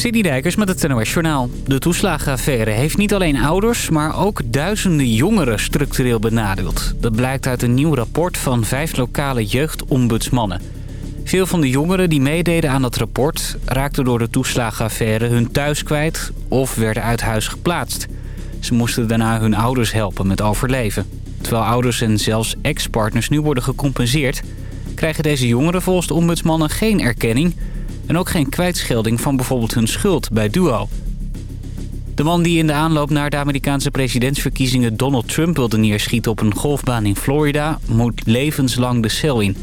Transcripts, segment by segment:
City Dijkers met het NOS. De toeslagenaffaire heeft niet alleen ouders, maar ook duizenden jongeren structureel benadeeld. Dat blijkt uit een nieuw rapport van vijf lokale jeugdombudsmannen. Veel van de jongeren die meededen aan dat rapport... raakten door de toeslagenaffaire hun thuis kwijt of werden uit huis geplaatst. Ze moesten daarna hun ouders helpen met overleven. Terwijl ouders en zelfs ex-partners nu worden gecompenseerd... krijgen deze jongeren volgens de ombudsmannen geen erkenning... en ook geen kwijtschelding van bijvoorbeeld hun schuld bij Duo. De man die in de aanloop naar de Amerikaanse presidentsverkiezingen Donald Trump wilde neerschieten op een golfbaan in Florida... moet levenslang de cel in.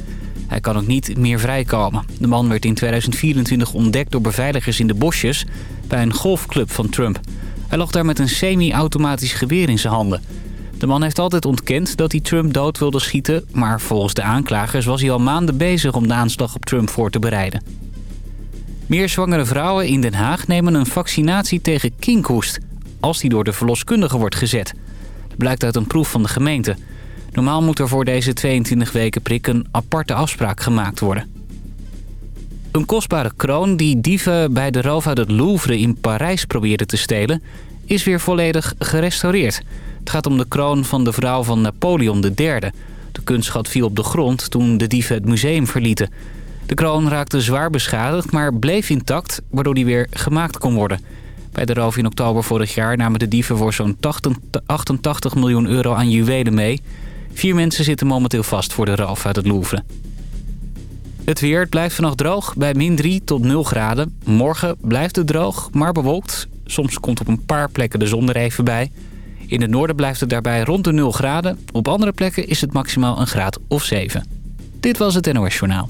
Hij kan ook niet meer vrijkomen. De man werd in 2024 ontdekt door beveiligers in de bosjes bij een golfclub van Trump. Hij lag daar met een semi-automatisch geweer in zijn handen. De man heeft altijd ontkend dat hij Trump dood wilde schieten... maar volgens de aanklagers was hij al maanden bezig om de aanslag op Trump voor te bereiden. Meer zwangere vrouwen in Den Haag nemen een vaccinatie tegen kinkhoest... als die door de verloskundige wordt gezet. Dat blijkt uit een proef van de gemeente. Normaal moet er voor deze 22 weken prik een aparte afspraak gemaakt worden. Een kostbare kroon die dieven bij de roof uit het Louvre in Parijs probeerden te stelen... is weer volledig gerestaureerd. Het gaat om de kroon van de vrouw van Napoleon III. De kunstschat viel op de grond toen de dieven het museum verlieten. De kroon raakte zwaar beschadigd, maar bleef intact, waardoor die weer gemaakt kon worden. Bij de roof in oktober vorig jaar namen de dieven voor zo'n 88 miljoen euro aan juwelen mee. Vier mensen zitten momenteel vast voor de roof uit het Louvre. Het weer blijft vannacht droog bij min 3 tot 0 graden. Morgen blijft het droog, maar bewolkt. Soms komt op een paar plekken de zon er even bij. In het noorden blijft het daarbij rond de 0 graden. Op andere plekken is het maximaal een graad of 7. Dit was het NOS Journaal.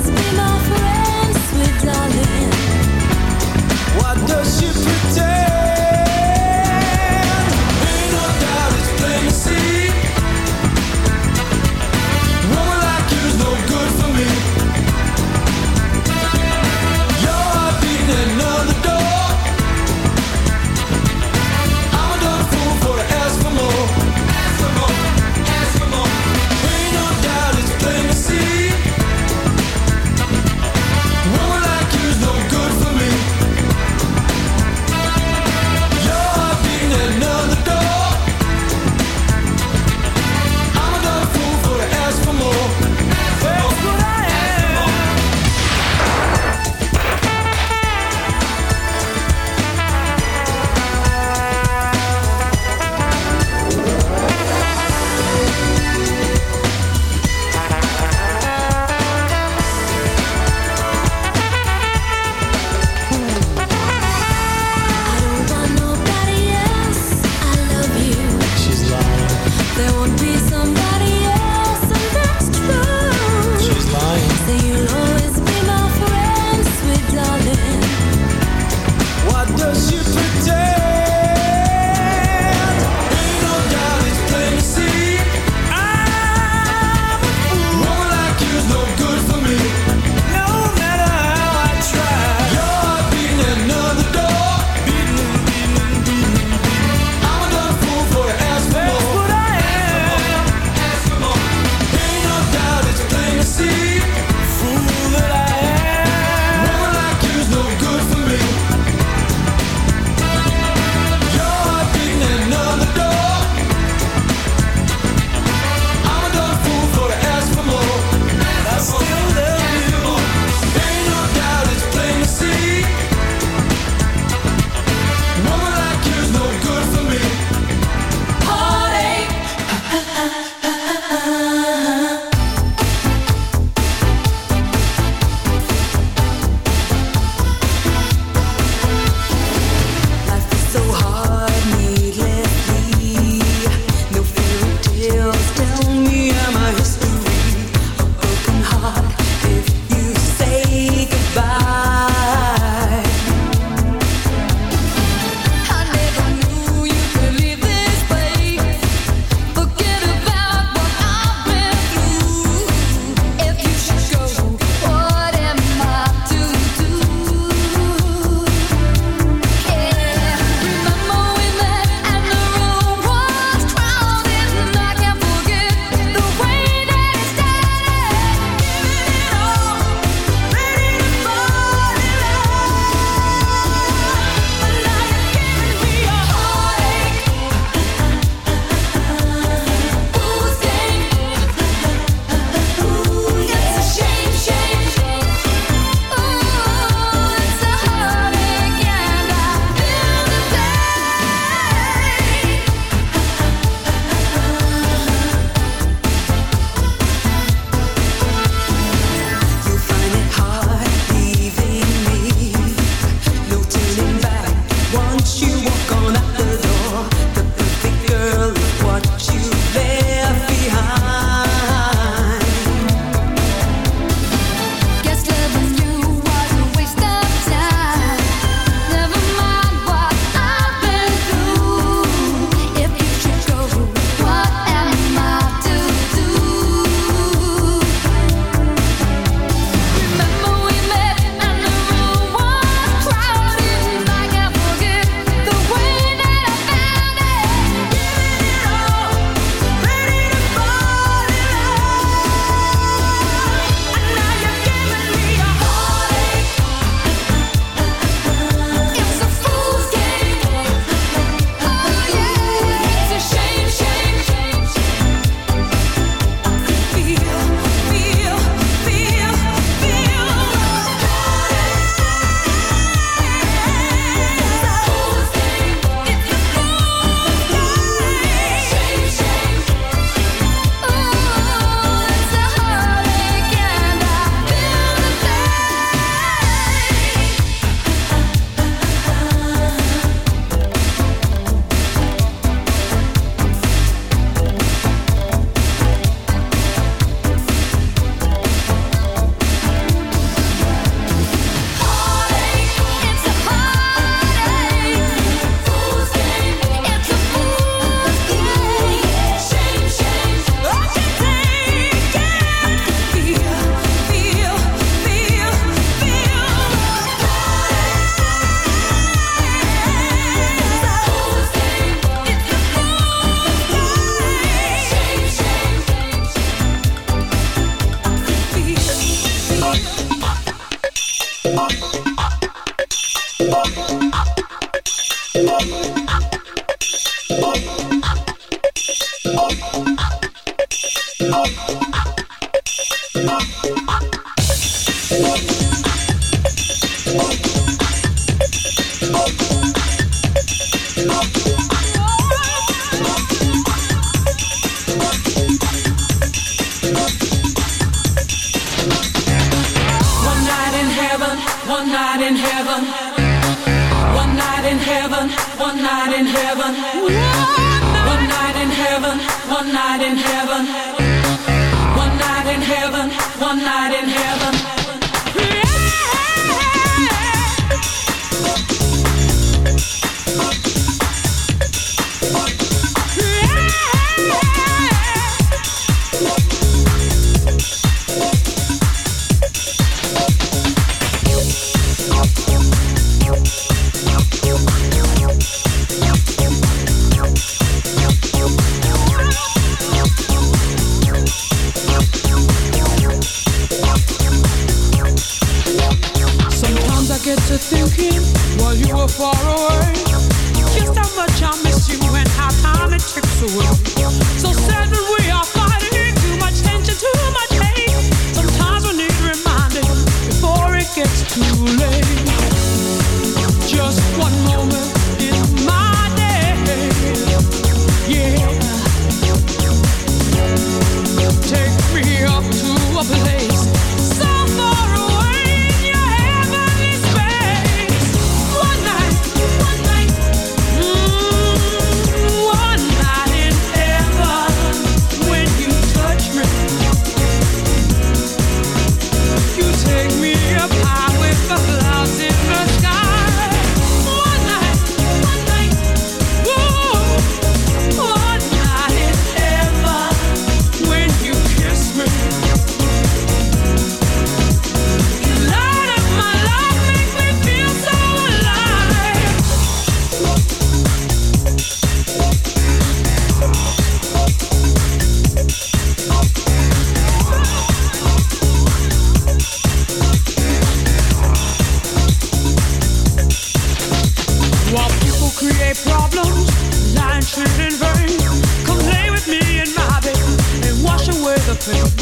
darling. What does she pretend? history. create problems, lying, cheating, vain. Come lay with me in my bed and wash away the pain.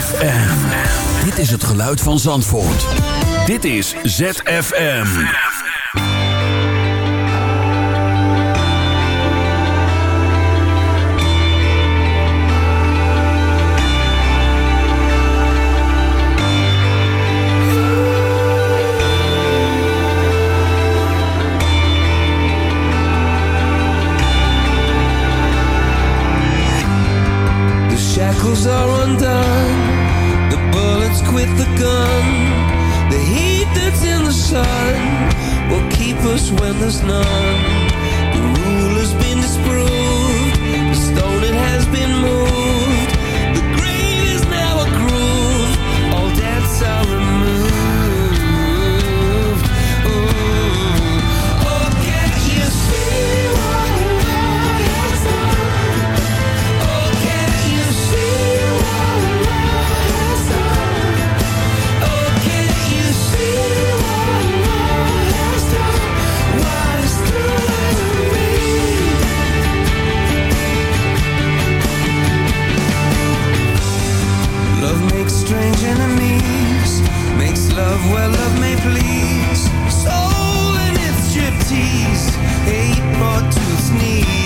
ZFM. Dit is het geluid van Zandvoort. Dit is ZFM. Shackles are undone. Bullets the gun. The heat that's in the sun will keep us when there's none. The rule has been disproved. The stone it has been moved. love where love may please. Soul and its striptease Eight more tooth knees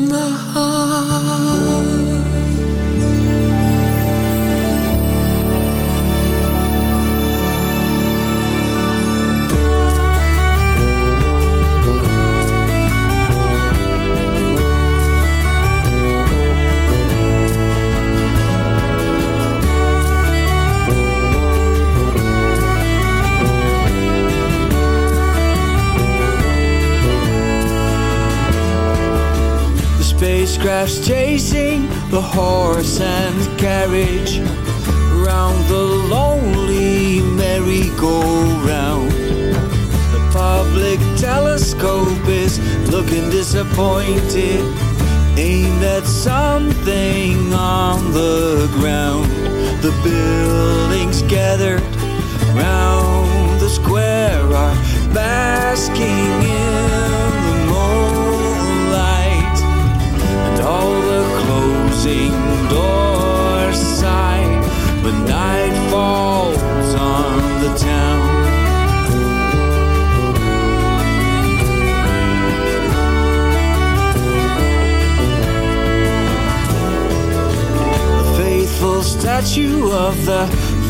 No. chasing the horse and carriage round the lonely merry-go-round. The public telescope is looking disappointed.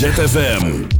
ZFM.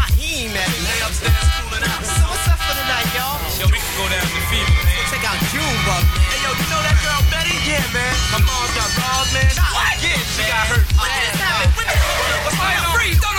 Out Hey, yo, you know that girl Betty? Yeah, man. My mom's got balls, man. What? Yeah, she got hurt. What just happened? What just What's going on?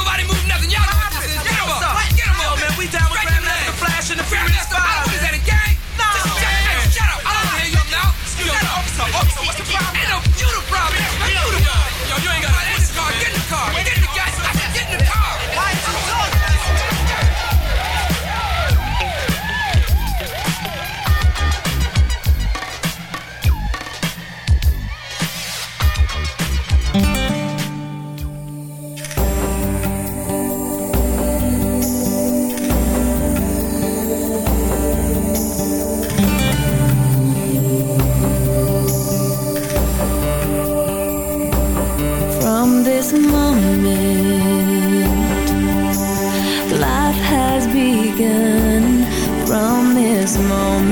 this moment. Life has begun. From this moment